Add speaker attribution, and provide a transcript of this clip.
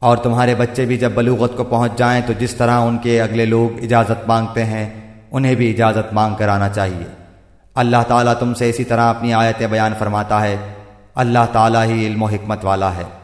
Speaker 1: اور تمہارے بچے بھی جب بلوغت کو پہنچ جائیں تو جس طرح ان کے اگلے لوگ اجازت مانگتے ہیں، انہیں بھی اجازت مانگ کر آنا چاہیے۔ اللہ تعالیٰ تم سے اسی طرح اپنی آیتیں بیان فرماتا ہے۔ اللہ تعالیٰ ہی علم و حکمت والا ہے۔